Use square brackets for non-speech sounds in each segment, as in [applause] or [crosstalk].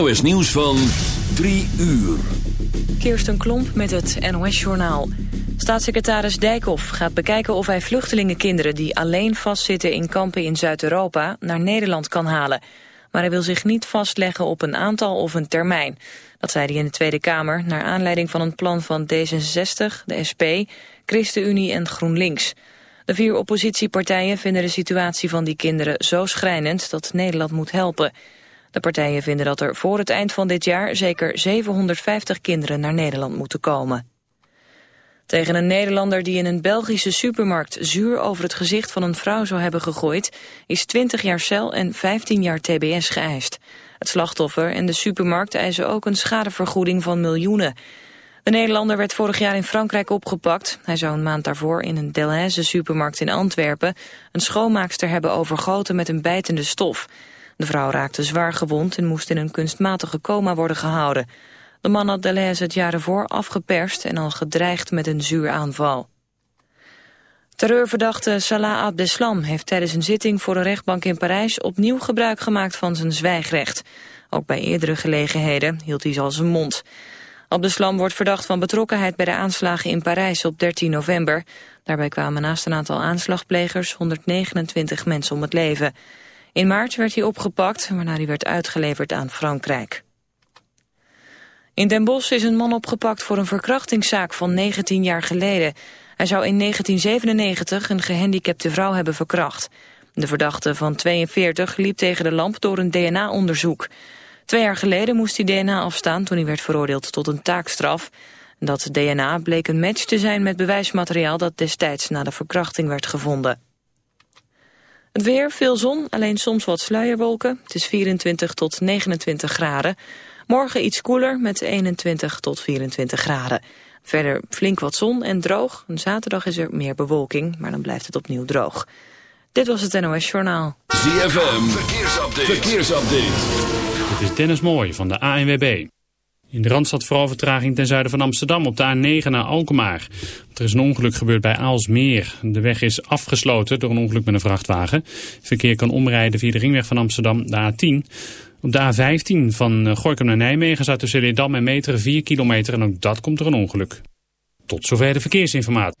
NOS Nieuws van 3 uur. Kirsten Klomp met het NOS-journaal. Staatssecretaris Dijkhoff gaat bekijken of hij vluchtelingenkinderen... die alleen vastzitten in kampen in Zuid-Europa naar Nederland kan halen. Maar hij wil zich niet vastleggen op een aantal of een termijn. Dat zei hij in de Tweede Kamer... naar aanleiding van een plan van D66, de SP, ChristenUnie en GroenLinks. De vier oppositiepartijen vinden de situatie van die kinderen zo schrijnend... dat Nederland moet helpen... De partijen vinden dat er voor het eind van dit jaar zeker 750 kinderen naar Nederland moeten komen. Tegen een Nederlander die in een Belgische supermarkt zuur over het gezicht van een vrouw zou hebben gegooid, is 20 jaar cel en 15 jaar tbs geëist. Het slachtoffer en de supermarkt eisen ook een schadevergoeding van miljoenen. De Nederlander werd vorig jaar in Frankrijk opgepakt. Hij zou een maand daarvoor in een Delhaize supermarkt in Antwerpen een schoonmaakster hebben overgoten met een bijtende stof. De vrouw raakte zwaar gewond en moest in een kunstmatige coma worden gehouden. De man had Deleuze het jaar ervoor afgeperst en al gedreigd met een zuuraanval. Terreurverdachte Salah Abdeslam heeft tijdens een zitting voor een rechtbank in Parijs opnieuw gebruik gemaakt van zijn zwijgrecht. Ook bij eerdere gelegenheden hield hij al zijn mond. Abdeslam wordt verdacht van betrokkenheid bij de aanslagen in Parijs op 13 november. Daarbij kwamen naast een aantal aanslagplegers 129 mensen om het leven. In maart werd hij opgepakt, waarna hij werd uitgeleverd aan Frankrijk. In Den Bosch is een man opgepakt voor een verkrachtingszaak van 19 jaar geleden. Hij zou in 1997 een gehandicapte vrouw hebben verkracht. De verdachte van 42 liep tegen de lamp door een DNA-onderzoek. Twee jaar geleden moest hij DNA afstaan toen hij werd veroordeeld tot een taakstraf. Dat DNA bleek een match te zijn met bewijsmateriaal dat destijds na de verkrachting werd gevonden. Het weer, veel zon, alleen soms wat sluierwolken. Het is 24 tot 29 graden. Morgen iets koeler met 21 tot 24 graden. Verder flink wat zon en droog. zaterdag is er meer bewolking, maar dan blijft het opnieuw droog. Dit was het NOS Journaal. ZFM, verkeersupdate. verkeersupdate. Dit is Dennis Mooij van de ANWB. In de Randstad vooral vertraging ten zuiden van Amsterdam op de A9 naar Alkmaar. Er is een ongeluk gebeurd bij Aalsmeer. De weg is afgesloten door een ongeluk met een vrachtwagen. Verkeer kan omrijden via de ringweg van Amsterdam, de A10. Op de A15 van eh, Gorkum naar Nijmegen staat tussen Leerdam en Meteren 4 kilometer en ook dat komt er een ongeluk. Tot zover de verkeersinformatie.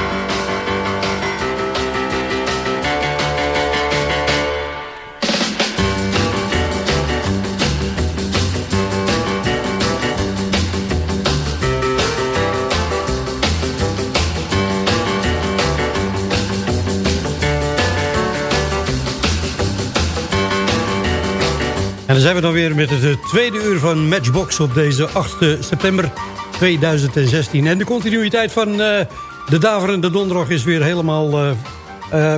En dan zijn we dan weer met het eh, tweede uur van Matchbox op deze 8 september 2016. En de continuïteit van uh, de Daverende Donderdag is weer helemaal uh,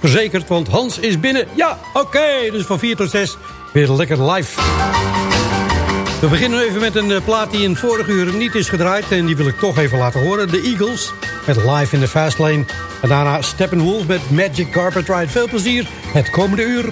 verzekerd. Want Hans is binnen. Ja, oké. Dus van 4 tot 6 weer lekker live. We beginnen even met een plaat die in vorige uur niet is gedraaid... en die wil ik toch even laten horen. De Eagles met Live in the Fast Lane. En daarna Steppenwolf met Magic Carpet Ride. Veel plezier het komende uur.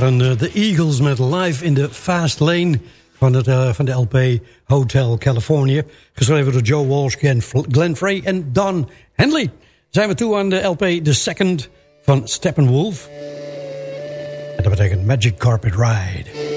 Waren uh, de Eagles met Live in the Fast Lane van, het, uh, van de LP Hotel California. Geschreven door Joe Walsh, Glenn Frey en Don Henley. Zijn we toe aan de LP The Second van Steppenwolf. En dat betekent Magic Carpet Ride.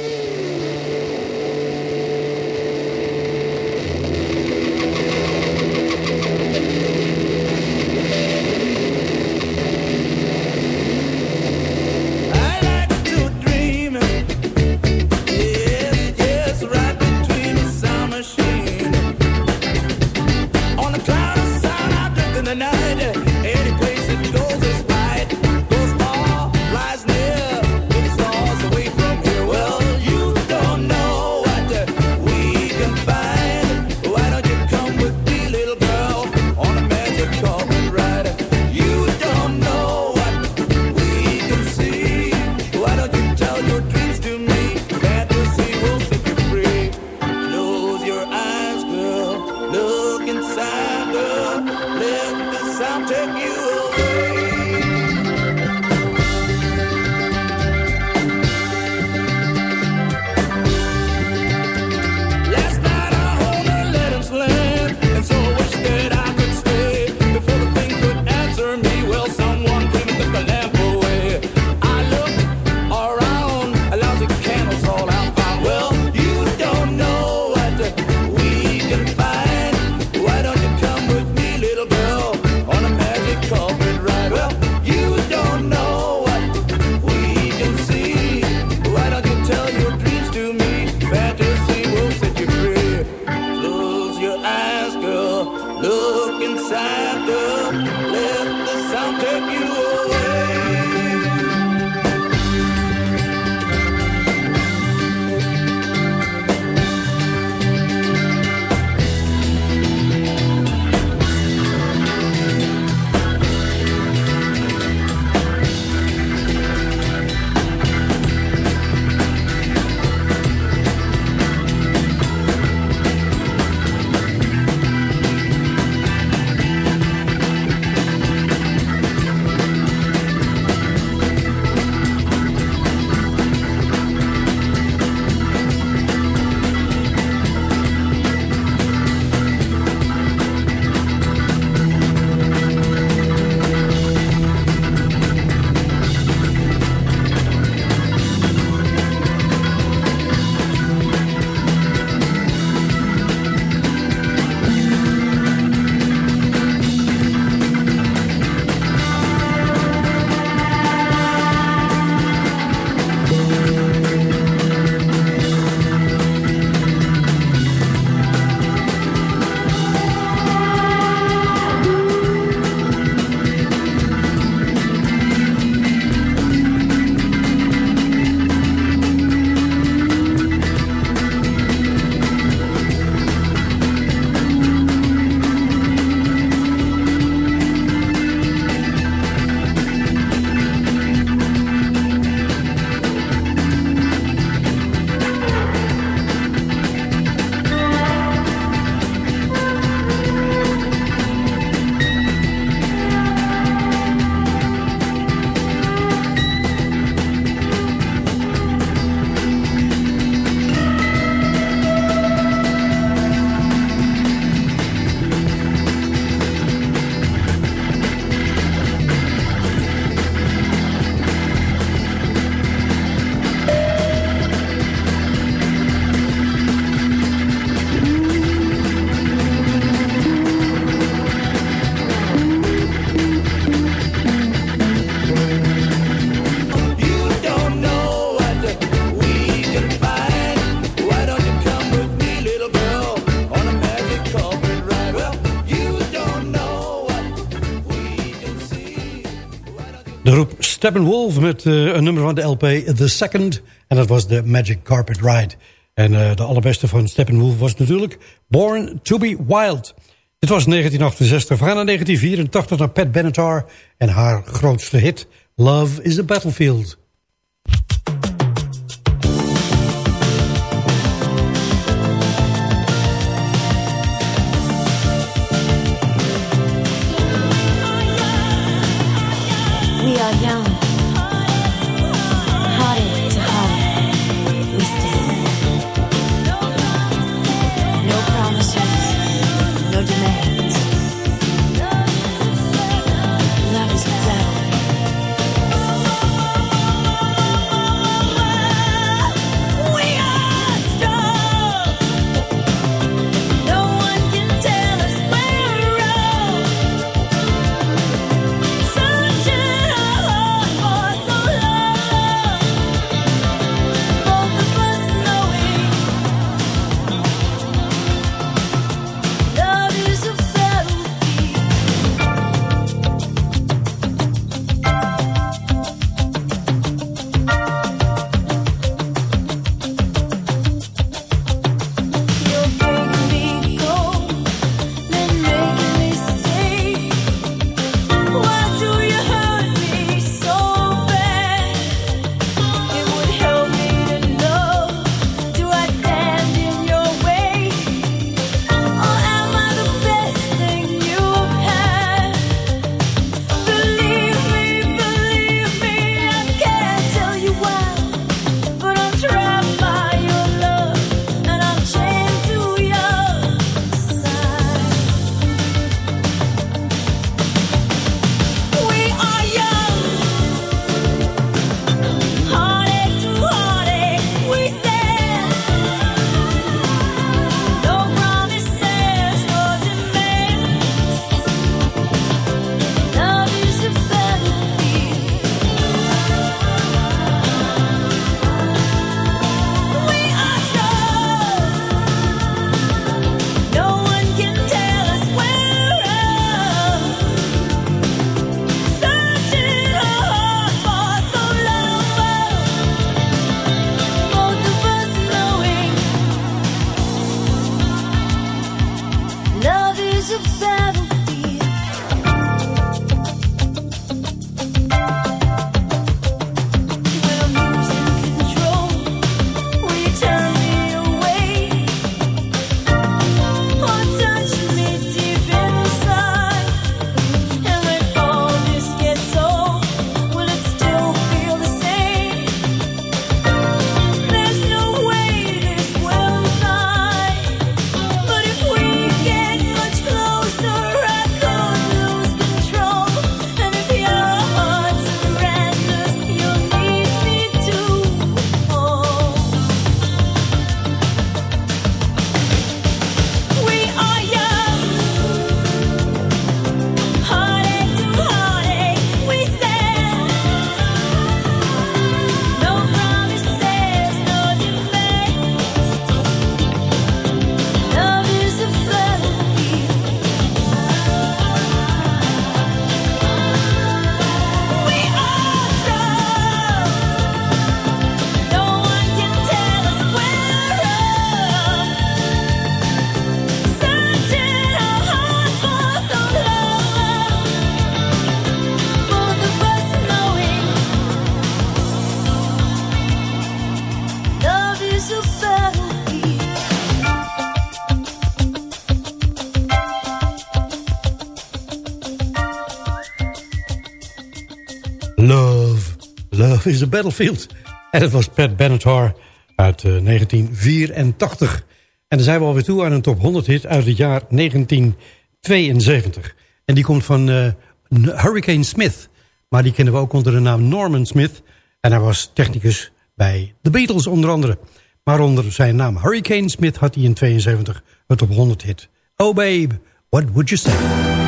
Steppenwolf met uh, een nummer van de LP The Second. En dat was de Magic Carpet Ride. En uh, de allerbeste van Steppenwolf was natuurlijk Born to be Wild. Dit was 1968. We gaan naar 1984 naar Pat Benatar en haar grootste hit Love is a Battlefield. Love is a Battlefield. En het was Pat Benatar uit 1984. Eh, en dan zijn we alweer toe aan een top 100 hit uit het jaar 1972. En die komt van uh, Hurricane Smith. Maar die kennen we ook onder de naam Norman Smith. En hij was technicus bij The Beatles onder andere. Maar onder zijn naam Hurricane Smith had hij in 72 een top 100 hit. Oh babe, what would you say?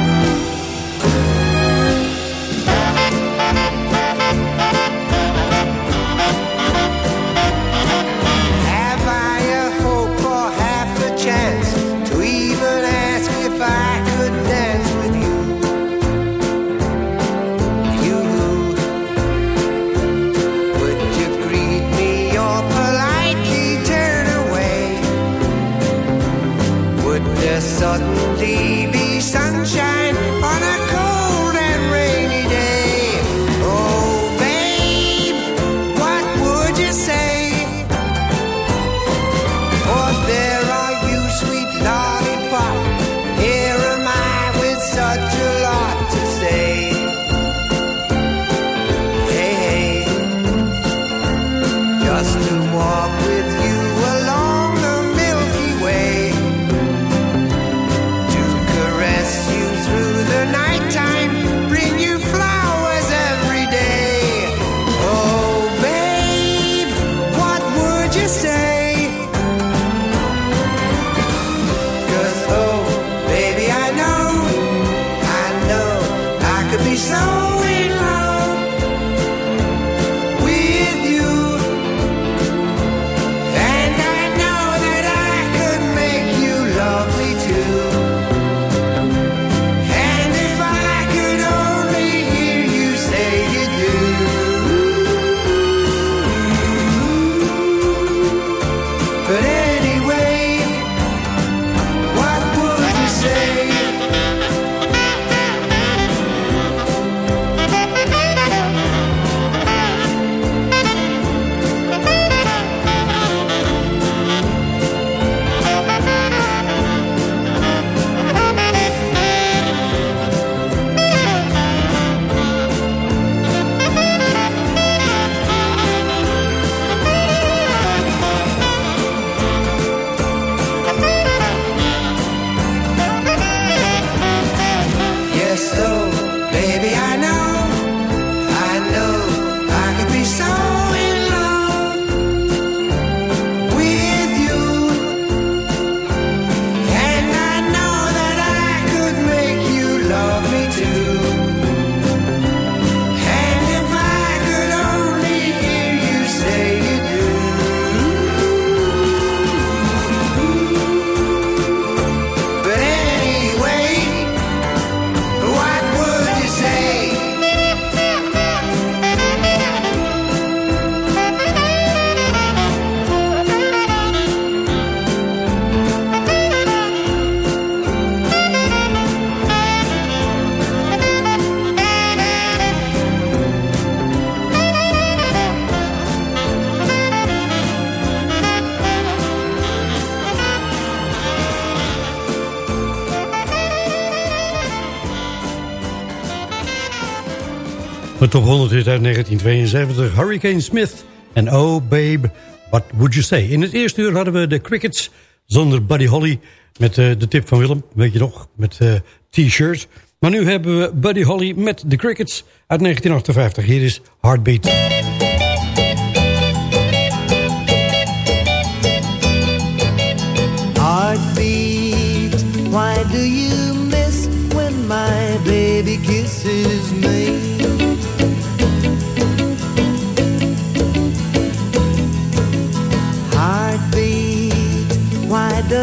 Top 100 hit uit 1972. Hurricane Smith en Oh Babe, What Would You Say? In het eerste uur hadden we de Crickets zonder Buddy Holly... met uh, de tip van Willem, weet je nog, met uh, t-shirts. Maar nu hebben we Buddy Holly met de Crickets uit 1958. Hier is Heartbeat. Heartbeat, why do you miss when my baby kisses me?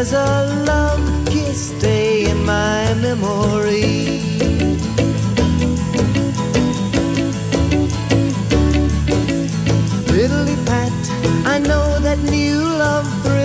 Does a love kiss stay in my memory? Little Pat, I know that new love thrills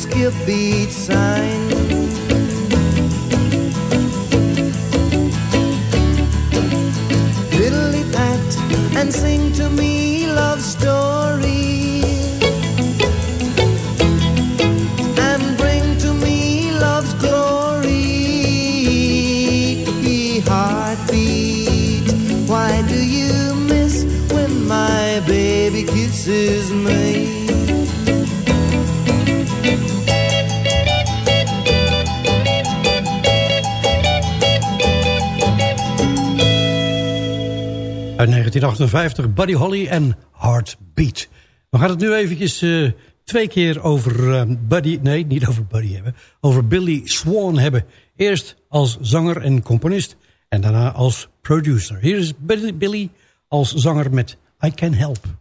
skip beat sign. Fiddly pat and sing to me love stories. 1958, Buddy Holly en Heartbeat. We gaan het nu eventjes uh, twee keer over uh, Buddy... Nee, niet over Buddy hebben. Over Billy Swan hebben. Eerst als zanger en componist. En daarna als producer. Hier is Billy, Billy als zanger met I Can Help.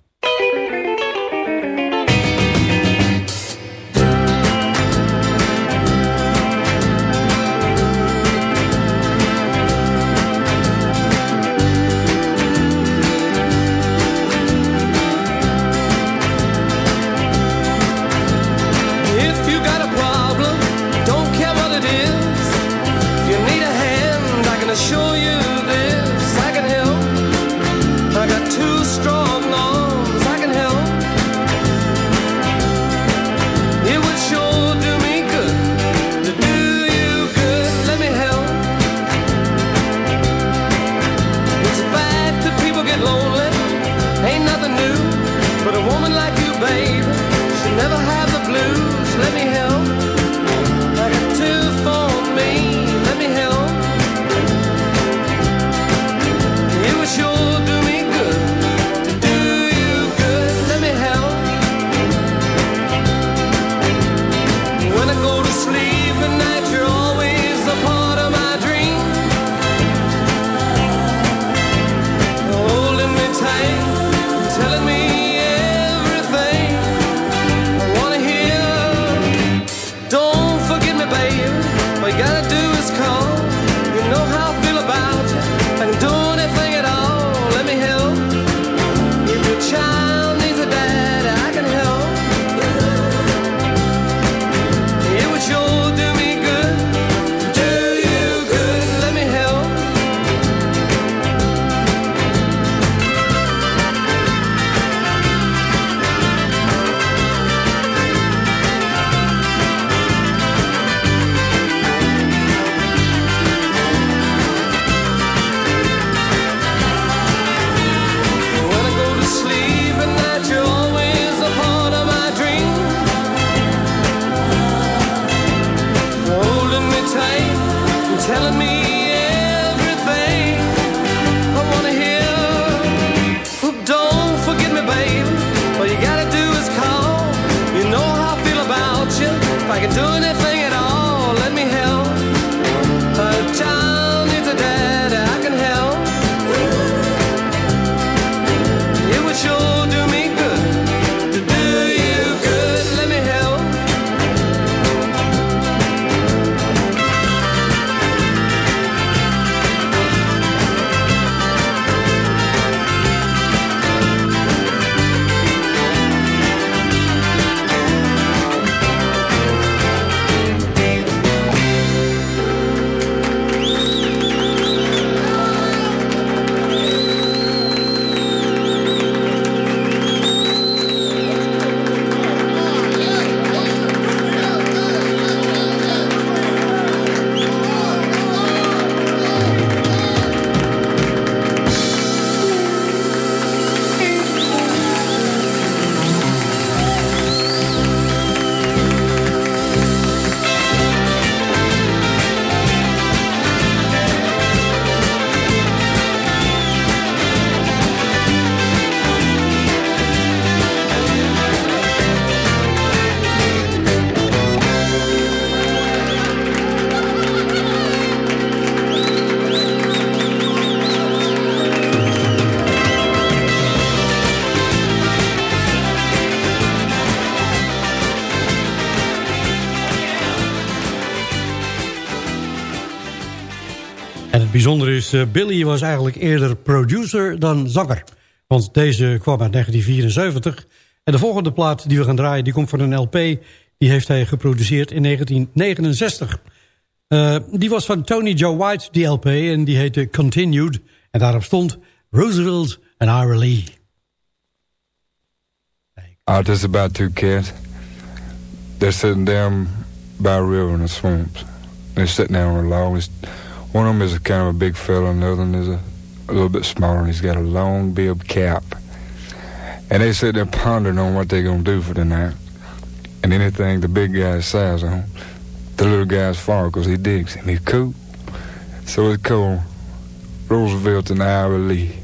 Het bijzondere is, uh, Billy was eigenlijk eerder producer dan zanger. Want deze kwam uit 1974. En de volgende plaat die we gaan draaien, die komt van een LP. Die heeft hij geproduceerd in 1969. Uh, die was van Tony Joe White, die LP. En die heette Continued. En daarop stond Roosevelt en Ira Lee. Oh, just about two kids. They're sitting down by a river in the swamps. They're sitting down on a log. One of them is kind of a big fella, and the other one is a, a little bit smaller, and he's got a long bib cap. And they sit there pondering on what they're going to do for the night. And anything the big guy says on, the little guy's follow because he digs him. He's cool. So it's called Roosevelt and Ira Lee.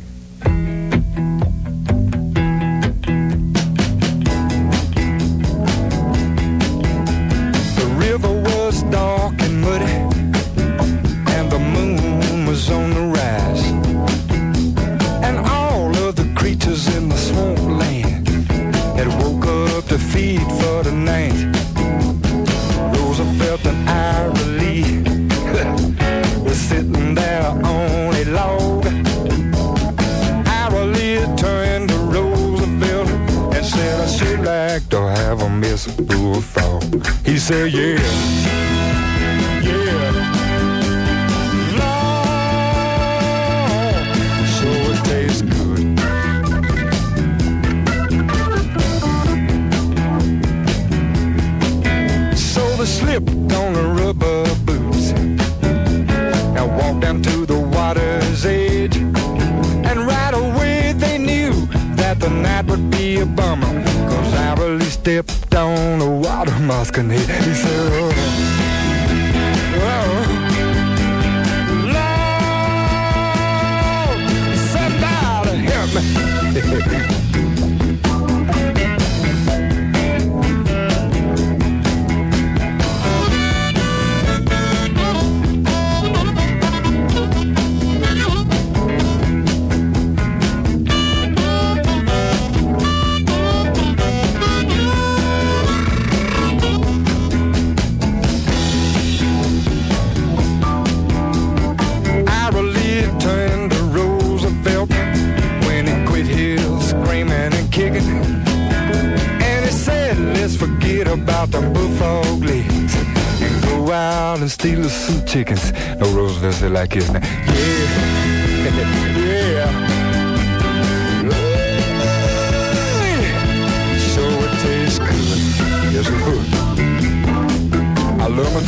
Say yeah.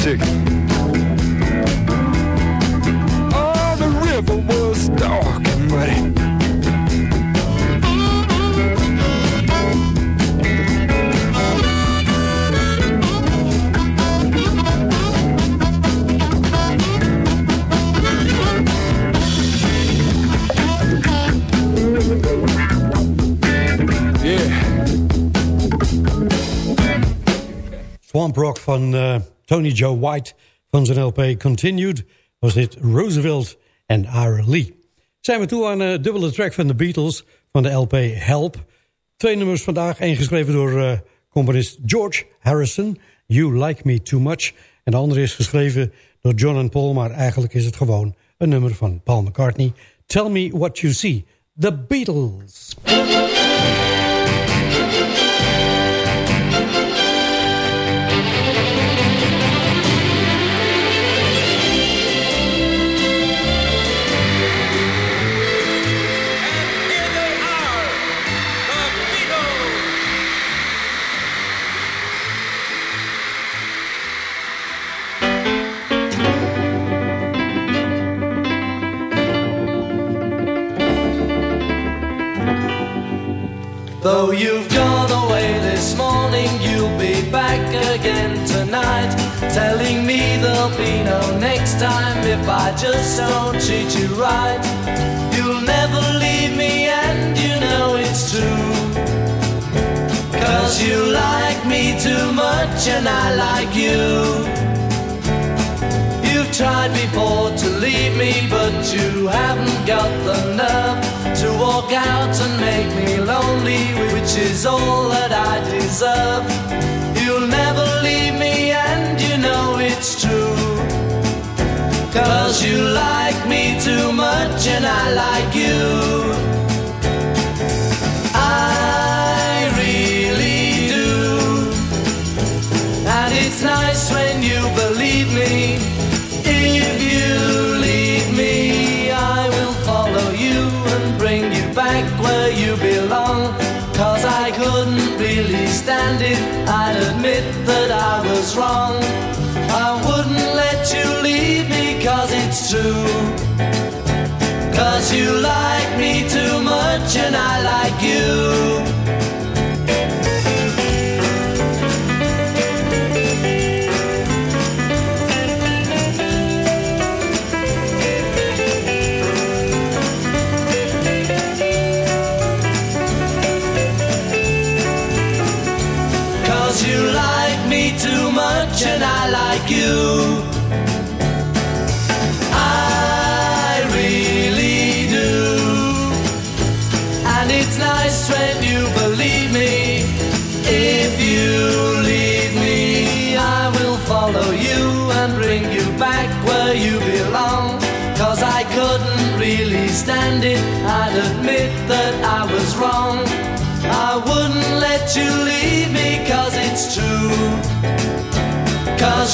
I love my chicken. Oh, the river was dark and muddy. Swamp Rock van uh, Tony Joe White van zijn LP Continued was dit Roosevelt en Ira Lee. Zijn we toe aan een dubbele track van de Beatles van de LP Help. Twee nummers vandaag, één geschreven door uh, componist George Harrison, You Like Me Too Much. En de andere is geschreven door John en Paul, maar eigenlijk is het gewoon een nummer van Paul McCartney. Tell Me What You See, The Beatles. Though you've gone away this morning, you'll be back again tonight. Telling me there'll be no next time if I just don't treat you right. You'll never leave me, and you know it's true. Cause you like me too much, and I like you You've tried before to but you haven't got the nerve to walk out and make me lonely, which is all that I deserve. You'll never leave me, and you know it's true. Cause you like me too much and I like you. Stand. I'd admit that I was wrong. I wouldn't let you leave me cause it's true. Cause you like me too much and I like you. You.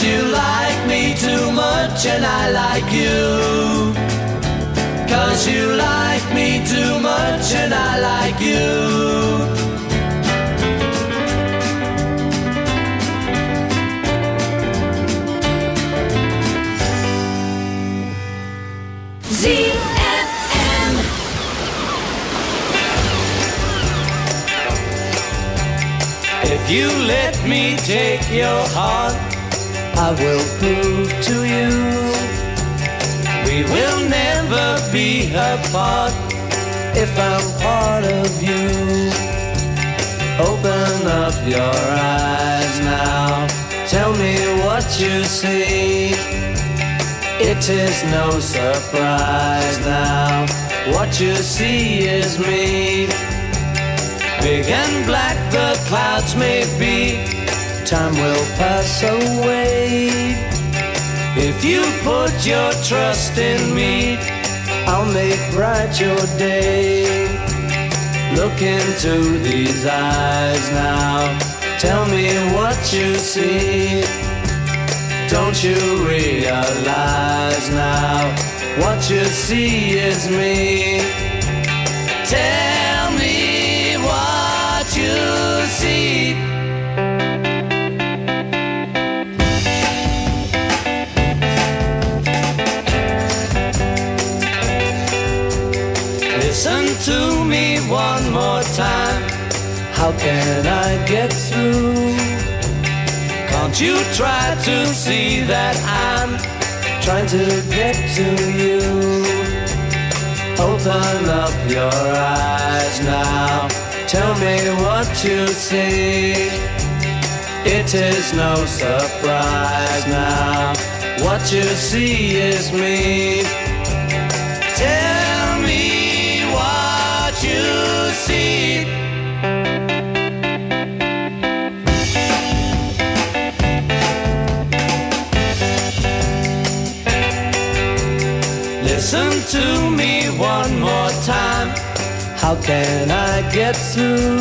You like me too much and I like you. Cause you like me too much and I like you. If you let me take your heart, I will prove to you we will never be apart if I'm part of you. Open up your eyes now, tell me what you see. It is no surprise now, what you see is me. Big and black the clouds may be, time will pass away. If you put your trust in me, I'll make bright your day. Look into these eyes now, tell me what you see. Don't you realize now, what you see is me? Tell one more time. How can I get through? Can't you try to see that I'm trying to get to you? Open up your eyes now. Tell me what you see. It is no surprise now. What you see is me. To me one more time. How can I get through?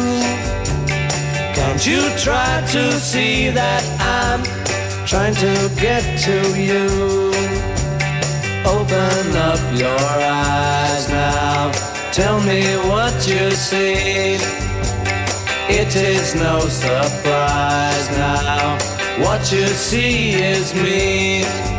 Can't you try to see that I'm trying to get to you? Open up your eyes now. Tell me what you see. It is no surprise now. What you see is me.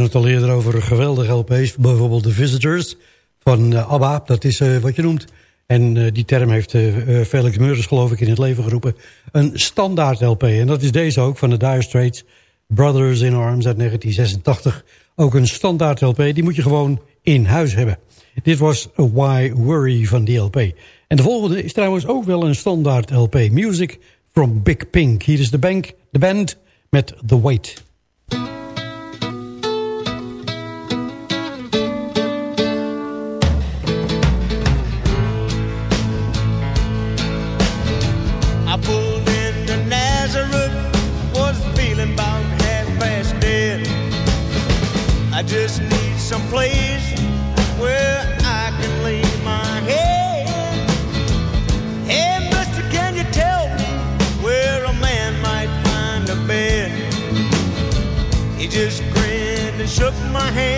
hadden het al eerder over geweldige LP's. Bijvoorbeeld de Visitors van eh, ABBA. Dat is eh, wat je noemt. En eh, die term heeft Felix Meurders geloof ik in het leven geroepen. Een standaard LP. En dat is deze ook van de Dire Straits. Brothers in Arms uit 1986. Ook een standaard LP. Die moet je gewoon in huis hebben. Dit was Why Worry van die LP. En de volgende is trouwens ook wel een standaard LP. Music from Big Pink. Hier is de, bank, de band met The Weight. shook my hand.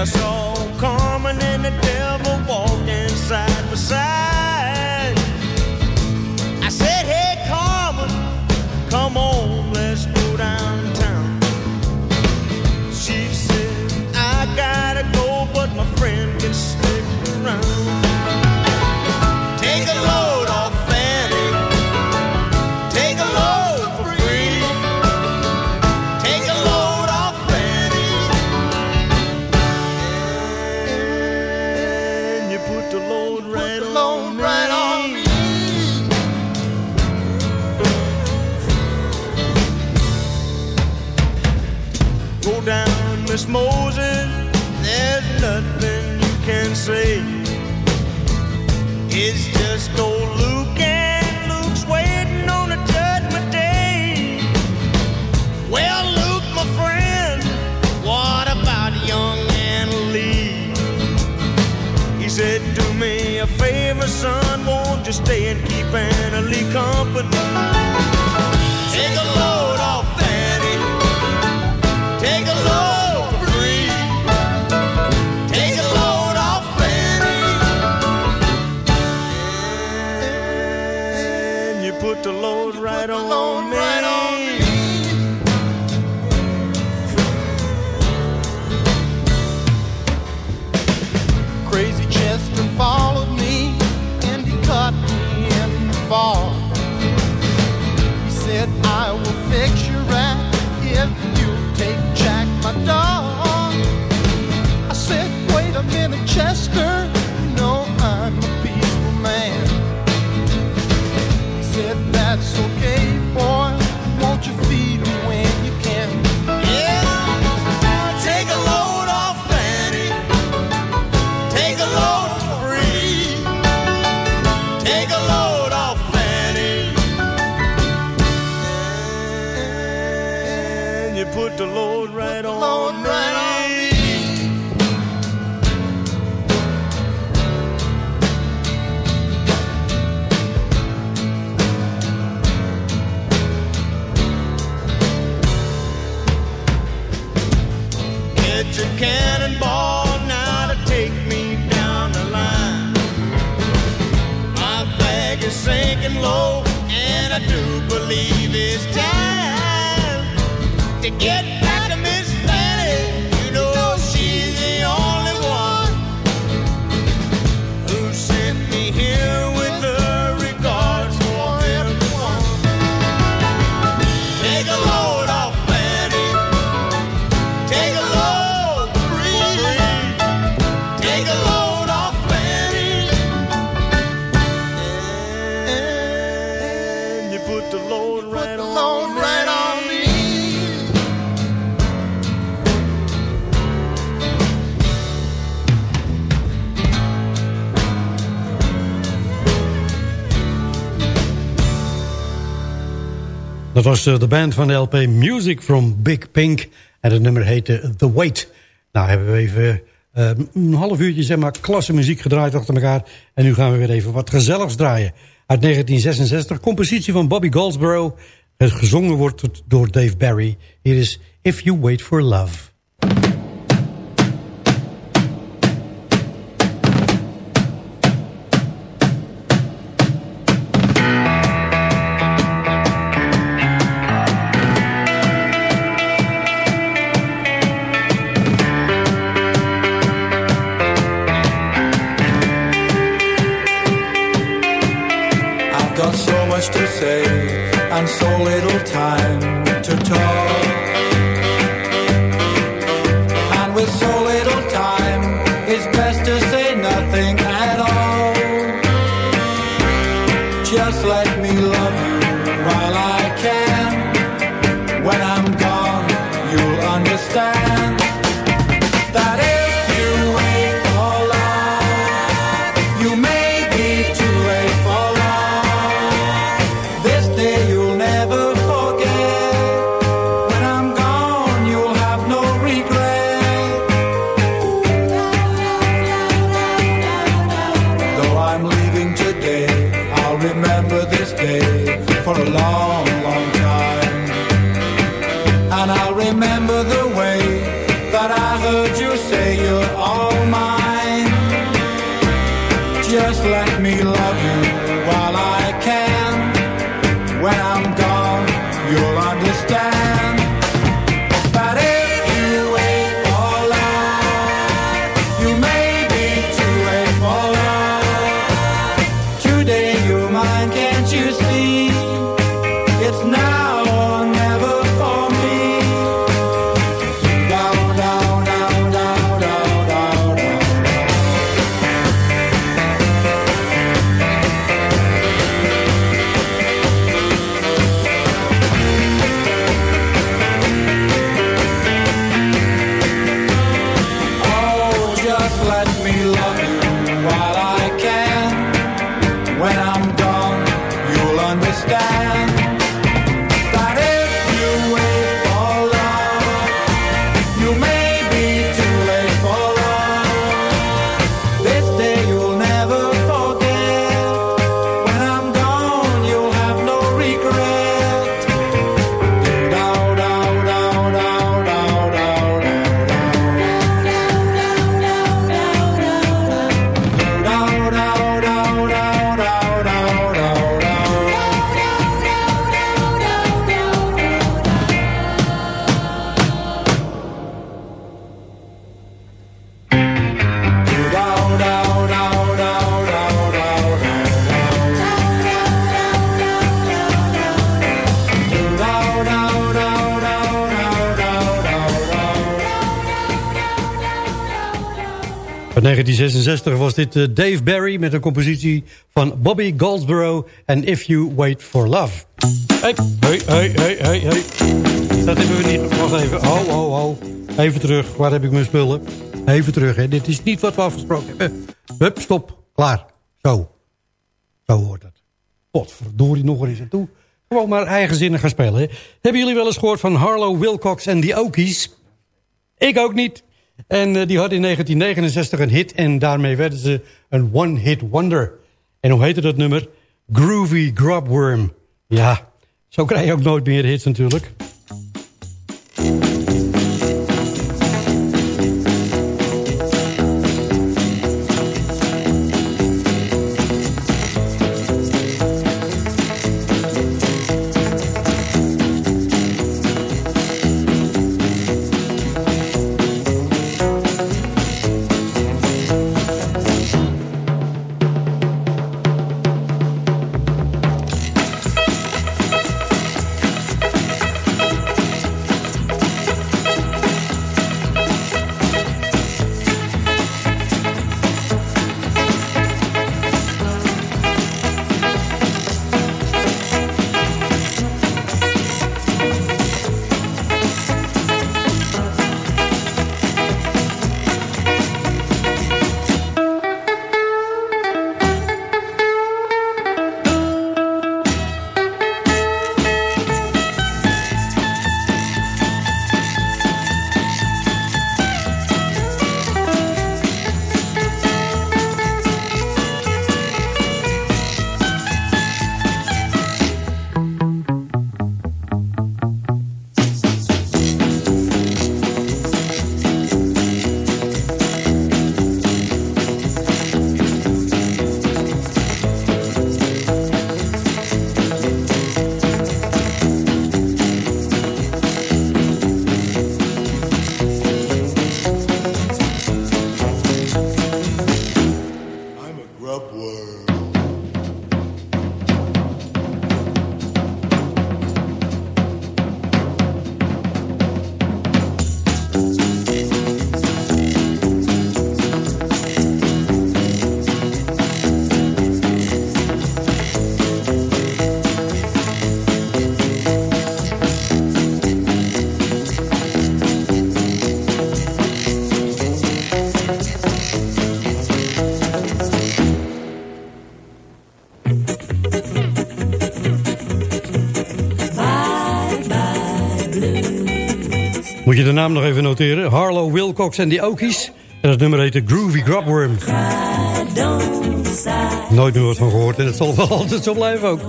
a common coming in the day. Eh, de band van de LP Music from Big Pink. En het nummer heette The Wait. Nou hebben we even uh, een half uurtje zeg maar klasse muziek gedraaid achter elkaar. En nu gaan we weer even wat gezelligs draaien. Uit 1966, compositie van Bobby Goldsboro. Het gezongen wordt door Dave Barry. Hier is If You Wait For Love. I've got so much to say and so little time to talk. 1966 was dit eh, Dave Barry met een compositie van Bobby Goldsboro en If You Wait For Love. Hey, hey, hey, hey, hey. Dat hebben we niet. Wacht even. Oh, oh, oh. Even terug. Waar heb ik mijn spullen? Even terug, hè. Dit is niet wat we afgesproken hebben. Hup, stop. Klaar. Zo. Zo hoort het. Potverdorie, nog eens en toe. Gewoon maar eigenzinnig gaan spelen, hè. Hebben jullie wel eens gehoord van Harlow Wilcox en The Okies? Ik ook niet. En uh, die had in 1969 een hit en daarmee werden ze een one-hit wonder. En hoe heette dat nummer? Groovy Grubworm. Ja, zo krijg je ook nooit meer hits natuurlijk. Je de naam nog even noteren. Harlow Wilcox en die Okies. En het nummer heet Groovy Grubworm. Nooit meer wat van gehoord en het zal wel [laughs] altijd zo blijven ook.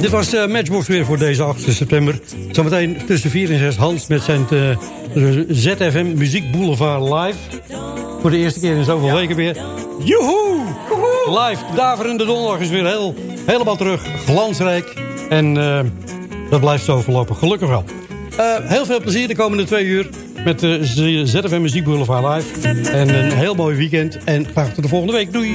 Dit was uh, Matchbox weer voor deze 8 september. Zometeen tussen 4 en 6 Hans met zijn uh, ZFM Muziek Boulevard live. Voor de eerste keer in zoveel weken weer. Joehoe! Live, daverende donderdag is weer heel, helemaal terug. Glansrijk. En uh, dat blijft zo verlopen. Gelukkig wel. Uh, heel veel plezier de komende twee uur met de ZFM Muziek Boulevard Live. En een heel mooi weekend. En graag tot de volgende week. Doei!